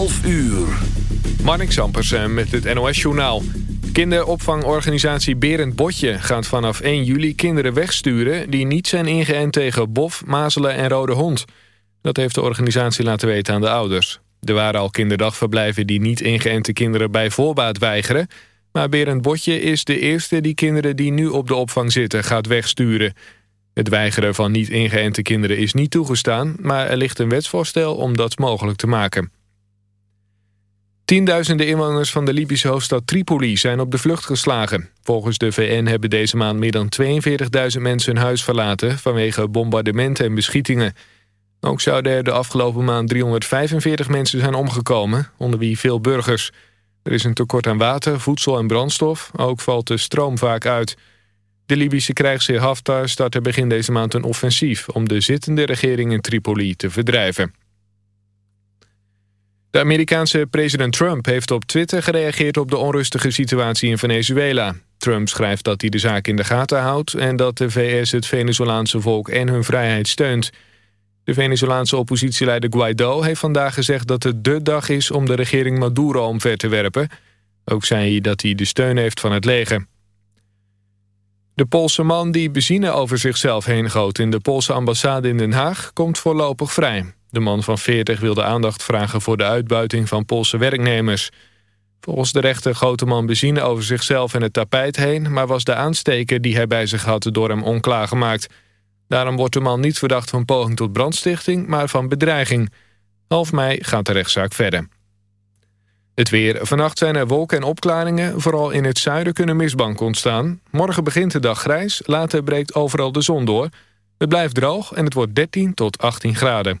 12 uur. Marnik Sampersen met het NOS-journaal. Kinderopvangorganisatie Berend Botje gaat vanaf 1 juli kinderen wegsturen... die niet zijn ingeënt tegen bof, mazelen en rode hond. Dat heeft de organisatie laten weten aan de ouders. Er waren al kinderdagverblijven die niet ingeënte kinderen bij voorbaat weigeren... maar Berend Botje is de eerste die kinderen die nu op de opvang zitten gaat wegsturen... Het weigeren van niet ingeënte kinderen is niet toegestaan... maar er ligt een wetsvoorstel om dat mogelijk te maken. Tienduizenden inwoners van de Libische hoofdstad Tripoli zijn op de vlucht geslagen. Volgens de VN hebben deze maand meer dan 42.000 mensen hun huis verlaten... vanwege bombardementen en beschietingen. Ook zouden er de afgelopen maand 345 mensen zijn omgekomen... onder wie veel burgers. Er is een tekort aan water, voedsel en brandstof. Ook valt de stroom vaak uit... De Libische krijgsheer Haftar startte begin deze maand een offensief... om de zittende regering in Tripoli te verdrijven. De Amerikaanse president Trump heeft op Twitter gereageerd... op de onrustige situatie in Venezuela. Trump schrijft dat hij de zaak in de gaten houdt... en dat de VS het Venezolaanse volk en hun vrijheid steunt. De Venezolaanse oppositieleider Guaido heeft vandaag gezegd... dat het de dag is om de regering Maduro omver te werpen. Ook zei hij dat hij de steun heeft van het leger. De Poolse man die benzine over zichzelf heen goot in de Poolse ambassade in Den Haag komt voorlopig vrij. De man van 40 wilde aandacht vragen voor de uitbuiting van Poolse werknemers. Volgens de rechter goot de man benzine over zichzelf en het tapijt heen... maar was de aansteker die hij bij zich had door hem onklaargemaakt. Daarom wordt de man niet verdacht van poging tot brandstichting, maar van bedreiging. Half mei gaat de rechtszaak verder. Het weer. Vannacht zijn er wolken en opklaringen. Vooral in het zuiden kunnen mistbanken ontstaan. Morgen begint de dag grijs. Later breekt overal de zon door. Het blijft droog en het wordt 13 tot 18 graden.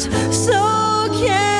so can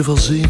te veel zin.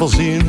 Veel zinnen,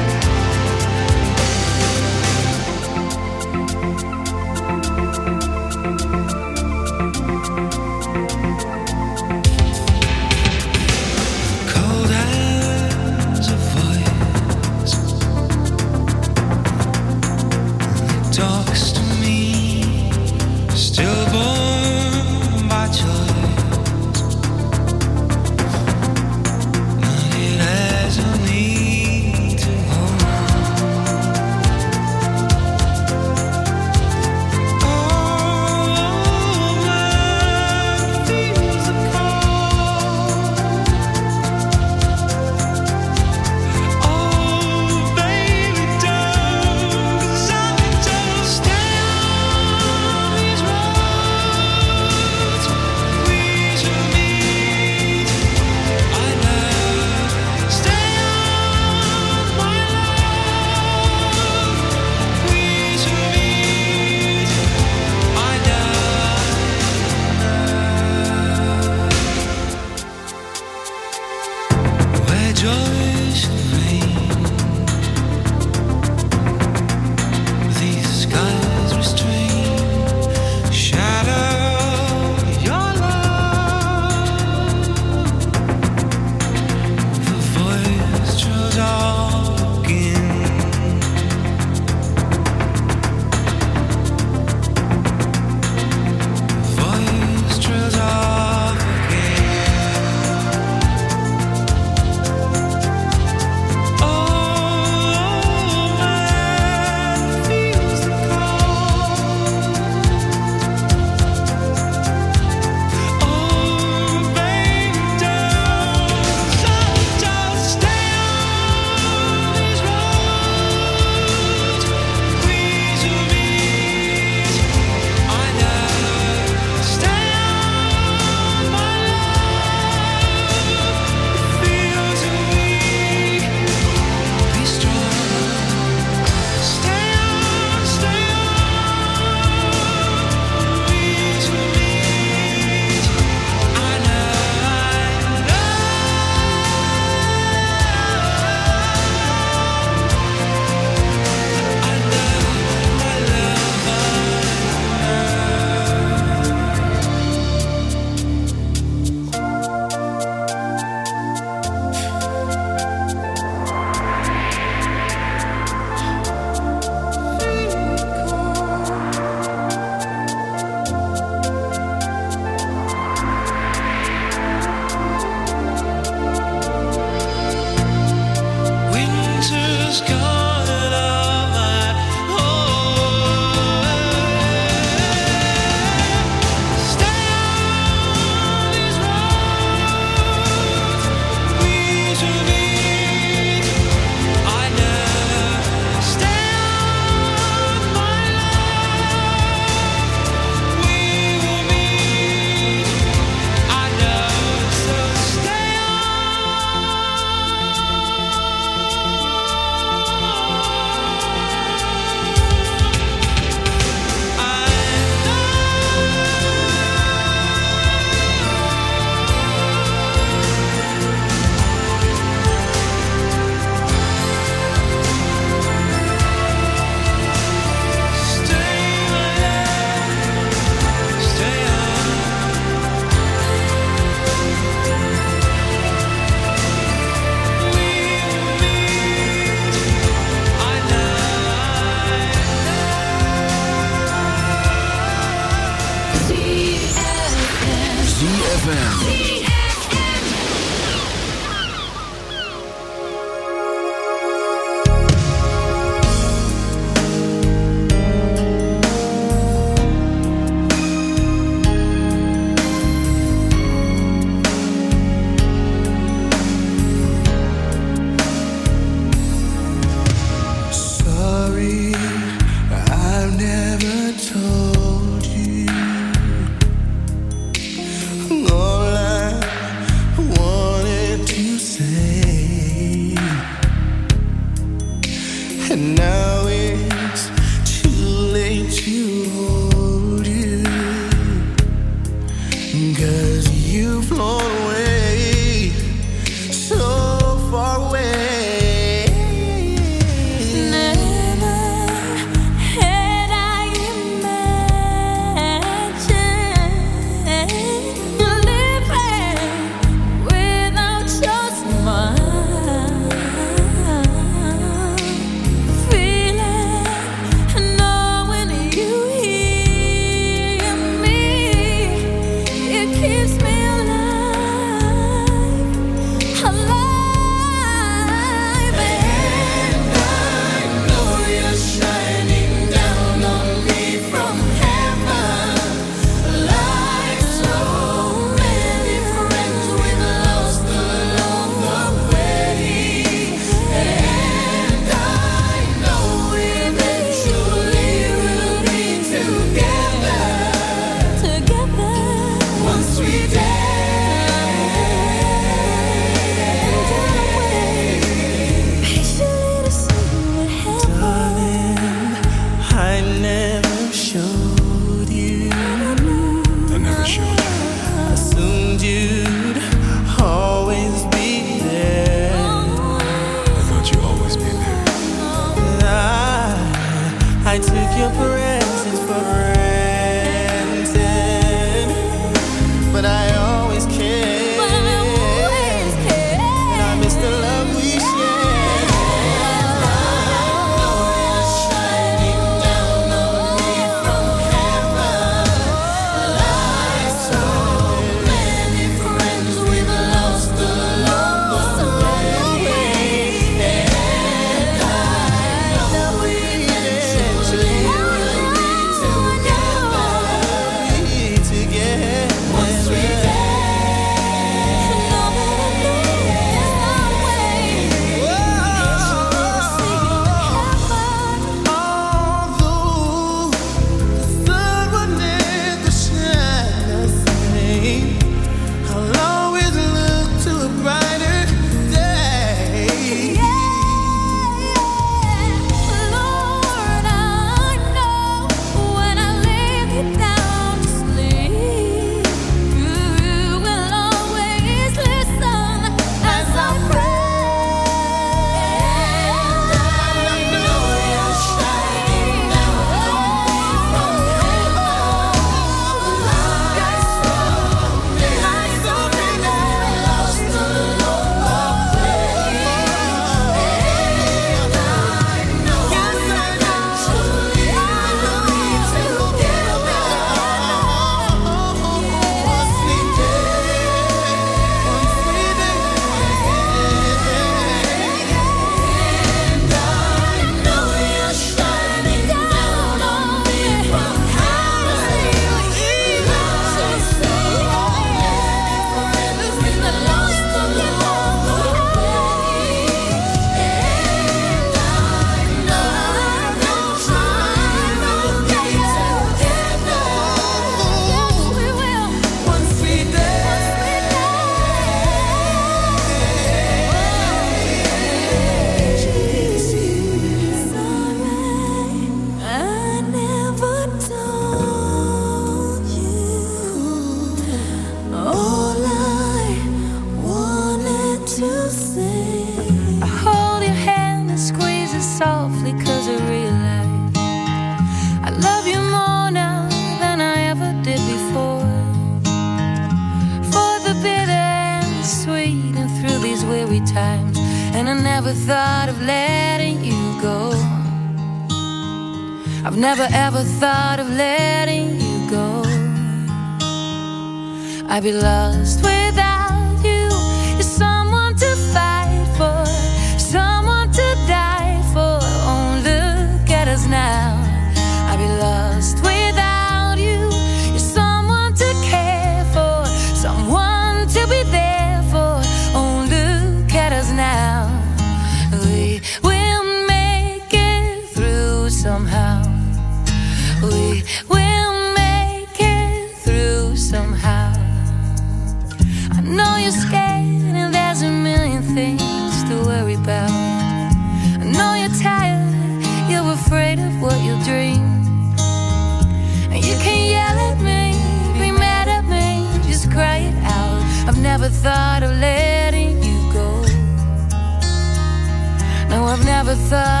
passar.